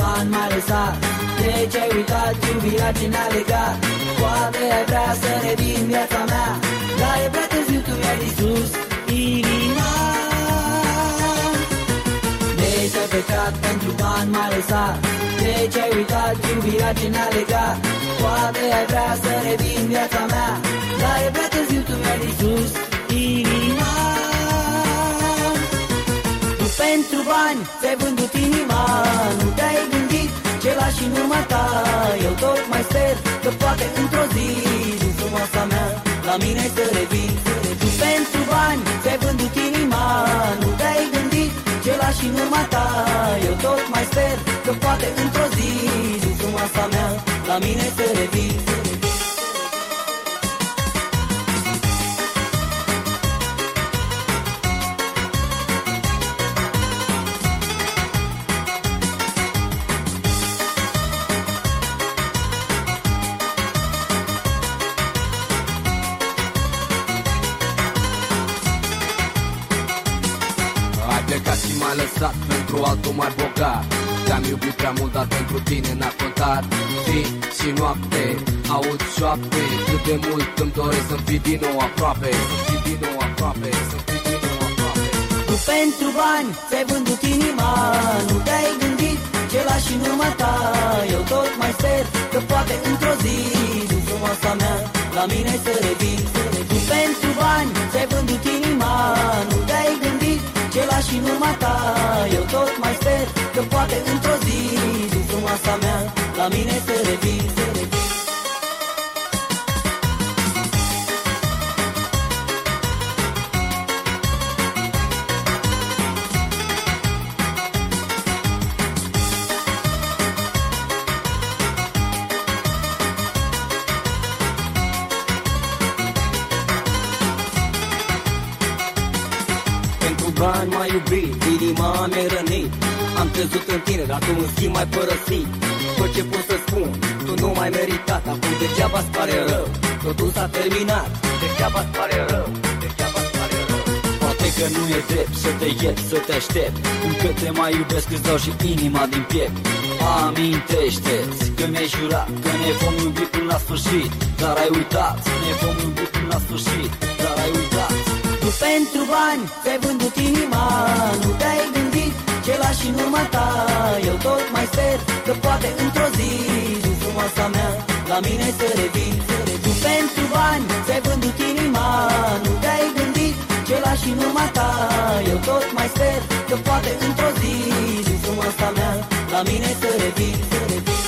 bani m-a lăsat De ce ai uitat iubirea ce ne-a legat. Poate ai vrea să revin viața mea Dar e prea târziu, tu mi-ai distrus inima. De ce ai plecat pentru bani m-a lăsat De ce ai uitat iubirea ce ne-a legat. Poate ai vrea să revin viața mea Dar e ți-ai vândut inima Nu te-ai gândit ce lași în urma ta Eu tot mai sper că poate într-o zi Din frumoasa mea la mine să revin. Tu pentru bani ți-ai vândut inima Nu te-ai gândit ce lași în urma ta Eu tot mai sper că poate într-o zi Din frumoasa mea la mine să revin plecat și m-ai lăsat pentru altul mai bogat Te-am iubit prea mult, dar pentru tine n-a contat. Zi și noapte, aud șoapte. Cât de mult îmi doresc să-mi fii din nou aproape. Să-mi fii din nou aproape, să-mi fii din nou aproape. Tu pentru bani ți-ai vândut inima. Nu te-ai gândit ce lași în urma ta. Eu tot mai sper că poate într-o zi Din frumoasa mea la mine să revin. Tu pentru bani ți-ai vândut inima. Nu te-ai gândit ce lași în urma ta. Eu tot mai sper că poate într-o bani m-ai iubit, inima mi-ai rănit. Am crezut în tine, dar tu în schimb mai părăsit. Tot ce pot să spun, tu nu mai meritat. Acum degeaba-ți pare rău, totul s-a terminat. Degeaba-ți pare rău, degeaba-ți pare rău. Poate că nu e drept să te iert, să te aștept. Încă te mai iubesc, îți dau și inima din piept. Amintește-ți că mi-ai jurat Că ne vom iubi până la sfârșit. Dar ai uitat, ne vom iubi până la sfârșit. Dar ai uitat Tu pentru bani ți-ai vândut inima Nu te-ai gândit ce lași în urma ta. Eu tot mai sper că poate într-o zi Din frumoasa mea la mine să revin. Tu pentru bani ți-ai vândut inima Nu te-ai gândit ce lași în urma ta. Eu tot mai sper că poate într-o zi Din frumoasa mea la mine să revin, să revin